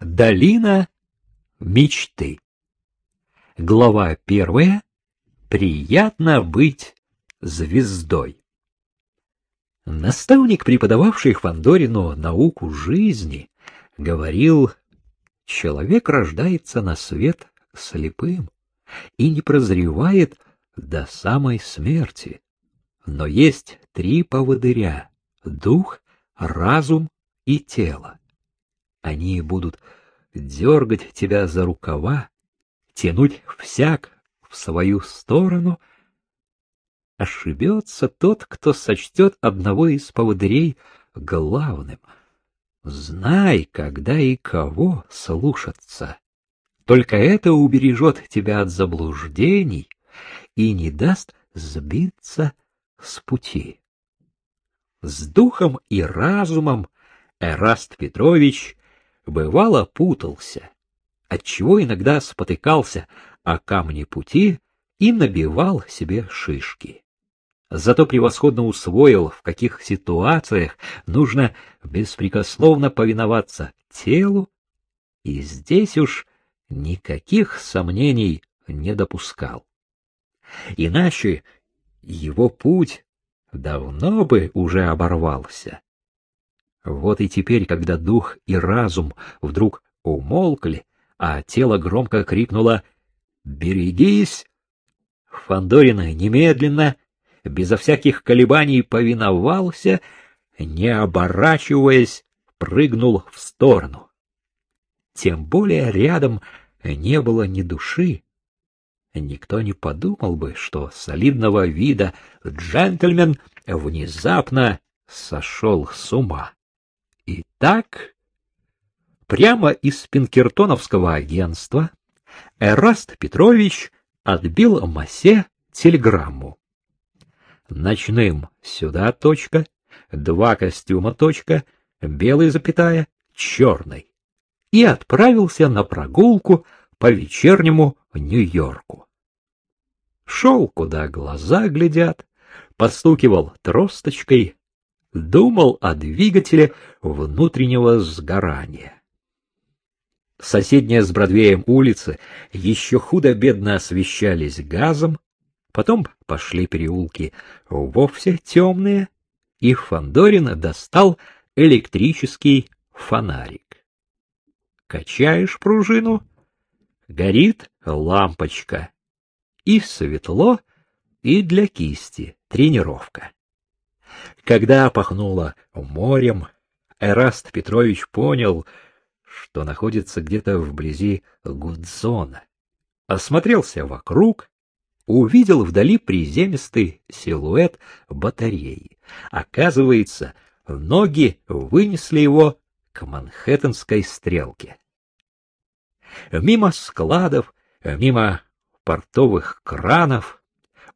Долина мечты. Глава первая. Приятно быть звездой. Наставник, преподававший Фандорину науку жизни, говорил, человек рождается на свет слепым и не прозревает до самой смерти. Но есть три поводыря — дух, разум и тело. Они будут дергать тебя за рукава, тянуть всяк в свою сторону. Ошибется тот, кто сочтет одного из поводырей главным. Знай, когда и кого слушаться. Только это убережет тебя от заблуждений и не даст сбиться с пути. С духом и разумом Эраст Петрович бывало путался, отчего иногда спотыкался о камне пути и набивал себе шишки. Зато превосходно усвоил, в каких ситуациях нужно беспрекословно повиноваться телу, и здесь уж никаких сомнений не допускал. Иначе его путь давно бы уже оборвался. Вот и теперь, когда дух и разум вдруг умолкли, а тело громко крикнуло «Берегись!», Фандорин немедленно, безо всяких колебаний, повиновался, не оборачиваясь, прыгнул в сторону. Тем более рядом не было ни души. Никто не подумал бы, что солидного вида джентльмен внезапно сошел с ума. Итак, прямо из Пинкертоновского агентства Эраст Петрович отбил Массе телеграмму. Ночным сюда точка, два костюма точка, белый запятая, черный. И отправился на прогулку по вечернему Нью-Йорку. Шел, куда глаза глядят, постукивал тросточкой, думал о двигателе внутреннего сгорания. Соседние с Бродвеем улицы еще худо-бедно освещались газом, потом пошли переулки вовсе темные, и Фандорин достал электрический фонарик. Качаешь пружину, горит лампочка, и светло, и для кисти тренировка. Когда пахнуло морем, Эраст Петрович понял, что находится где-то вблизи Гудзона. Осмотрелся вокруг, увидел вдали приземистый силуэт батареи. Оказывается, ноги вынесли его к Манхэттенской стрелке. Мимо складов, мимо портовых кранов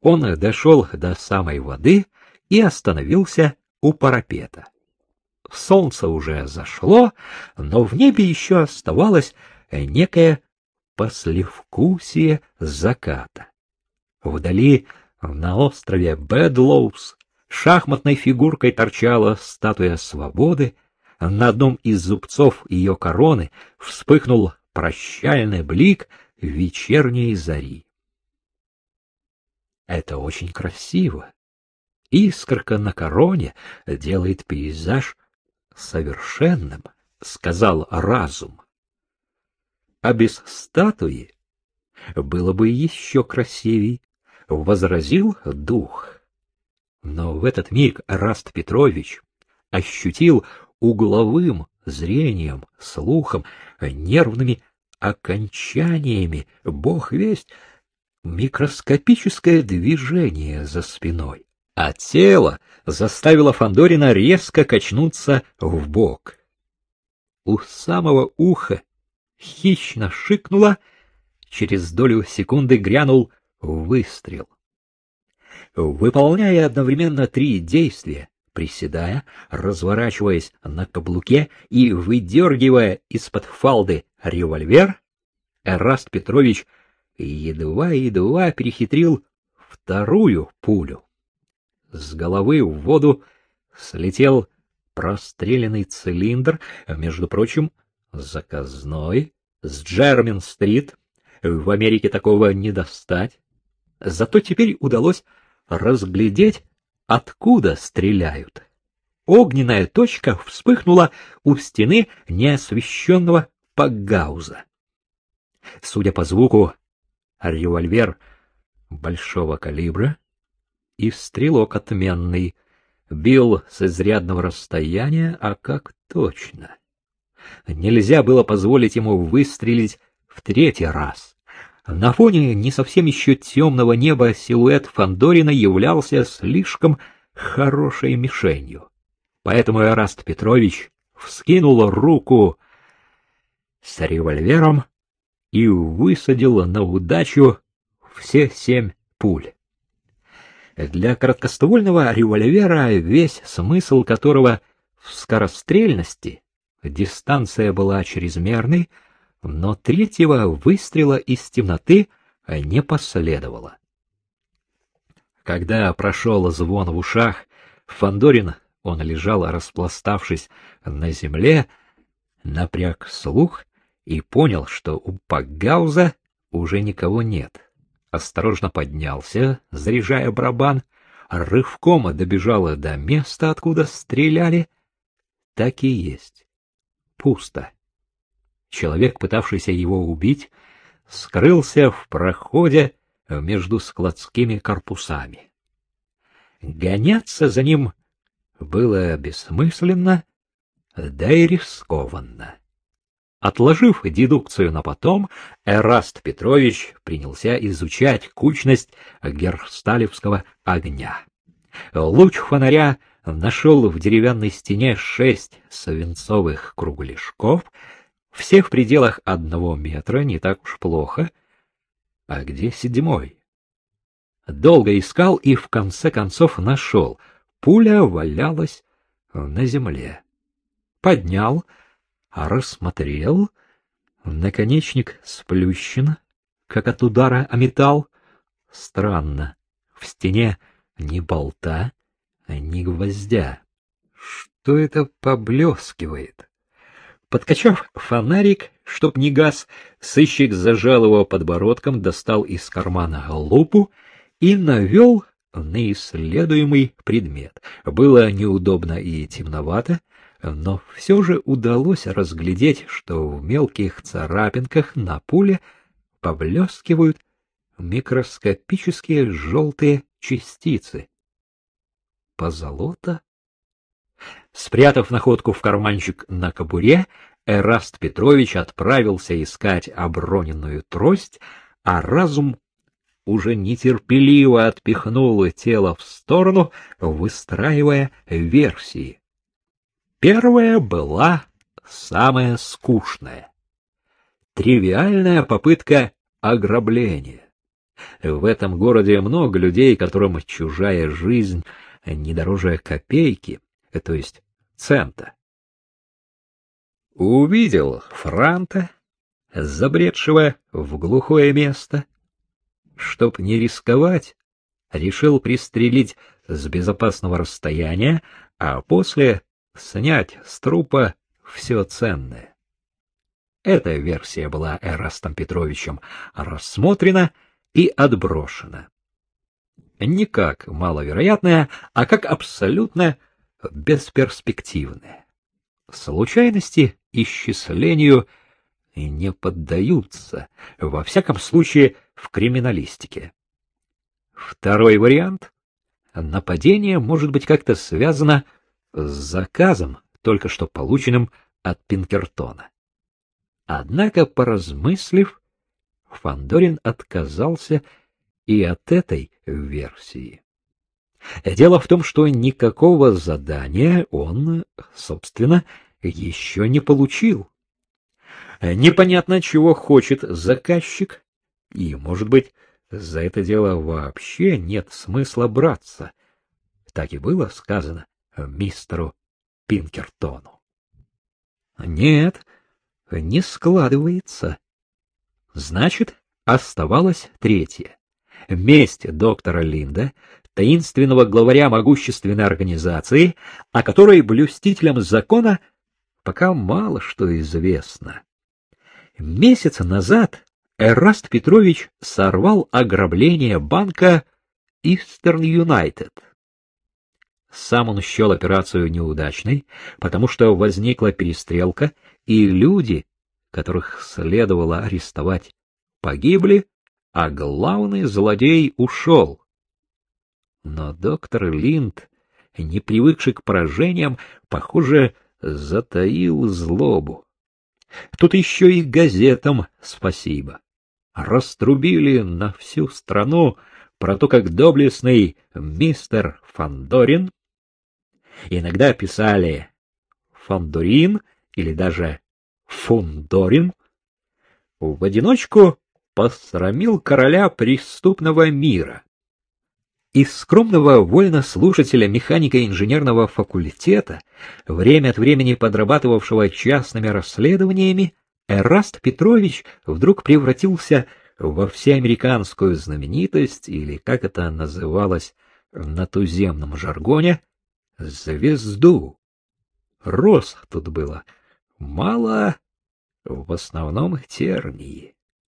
он дошел до самой воды и остановился у парапета. Солнце уже зашло, но в небе еще оставалось некое послевкусие заката. Вдали, на острове Бэдлоус, шахматной фигуркой торчала статуя свободы, на одном из зубцов ее короны вспыхнул прощальный блик вечерней зари. Это очень красиво, искорка на короне делает пейзаж совершенным, сказал разум. А без статуи было бы еще красивей, возразил дух. Но в этот миг Раст Петрович ощутил угловым зрением, слухом, нервными окончаниями, бог весть, микроскопическое движение за спиной а тело заставило Фандорина резко качнуться в бок. У самого уха хищно шикнуло, через долю секунды грянул выстрел. Выполняя одновременно три действия, приседая, разворачиваясь на каблуке и выдергивая из-под фалды револьвер, Эраст Петрович едва-едва перехитрил вторую пулю. С головы в воду слетел простреленный цилиндр, между прочим, заказной, с Джермин-стрит. В Америке такого не достать. Зато теперь удалось разглядеть, откуда стреляют. Огненная точка вспыхнула у стены неосвещенного пагауза. Судя по звуку, револьвер большого калибра и стрелок отменный, бил с изрядного расстояния, а как точно. Нельзя было позволить ему выстрелить в третий раз. На фоне не совсем еще темного неба силуэт Фандорина являлся слишком хорошей мишенью. Поэтому Эраст Петрович вскинул руку с револьвером и высадил на удачу все семь пуль. Для короткоствольного револьвера, весь смысл которого в скорострельности, дистанция была чрезмерной, но третьего выстрела из темноты не последовало. Когда прошел звон в ушах, Фандорин, он лежал, распластавшись на земле, напряг слух и понял, что у Пагауза уже никого нет. Осторожно поднялся, заряжая барабан, рывком добежал до места, откуда стреляли. Так и есть. Пусто. Человек, пытавшийся его убить, скрылся в проходе между складскими корпусами. Гоняться за ним было бессмысленно, да и рискованно. Отложив дедукцию на потом, Эраст Петрович принялся изучать кучность герсталевского огня. Луч фонаря нашел в деревянной стене шесть свинцовых кругляшков, все в пределах одного метра, не так уж плохо. А где седьмой? Долго искал и в конце концов нашел. Пуля валялась на земле. Поднял — рассмотрел. Наконечник сплющен, как от удара о металл. Странно, в стене ни болта, ни гвоздя. Что это поблескивает? Подкачав фонарик, чтоб не газ, сыщик зажал его подбородком, достал из кармана лупу и навел на исследуемый предмет. Было неудобно и темновато, но все же удалось разглядеть, что в мелких царапинках на пуле поблескивают микроскопические желтые частицы. Позолота? Спрятав находку в карманчик на кобуре, Эраст Петрович отправился искать оброненную трость, а разум уже нетерпеливо отпихнул тело в сторону, выстраивая версии. Первая была самая скучная. Тривиальная попытка ограбления. В этом городе много людей, которым чужая жизнь не дороже копейки, то есть цента. Увидел Франта, забредшего в глухое место. Чтоб не рисковать, решил пристрелить с безопасного расстояния, а после снять с трупа все ценное. Эта версия была Эрастом Петровичем рассмотрена и отброшена. Не как маловероятная, а как абсолютно бесперспективная. Случайности исчислению не поддаются, во всяком случае в криминалистике. Второй вариант — нападение может быть как-то связано с с заказом, только что полученным от Пинкертона. Однако, поразмыслив, Фандорин отказался и от этой версии. Дело в том, что никакого задания он, собственно, еще не получил. Непонятно, чего хочет заказчик, и, может быть, за это дело вообще нет смысла браться. Так и было сказано мистеру Пинкертону. Нет, не складывается. Значит, оставалось третье. Месть доктора Линда, таинственного главаря могущественной организации, о которой блюстителям закона пока мало что известно. Месяц назад Эраст Петрович сорвал ограбление банка Eastern United. Сам он счел операцию неудачной, потому что возникла перестрелка, и люди, которых следовало арестовать, погибли, а главный злодей ушел. Но доктор Линд, не привыкший к поражениям, похоже, затаил злобу. Тут еще и газетам спасибо. Раструбили на всю страну про то, как доблестный мистер Фандорин иногда писали Фандорин или даже Фундорин в одиночку посрамил короля преступного мира. Из скромного вольнослушателя механика инженерного факультета, время от времени подрабатывавшего частными расследованиями, Эраст Петрович вдруг превратился во всеамериканскую знаменитость, или, как это называлось на туземном жаргоне, звезду. Рос тут было мало, в основном тернии.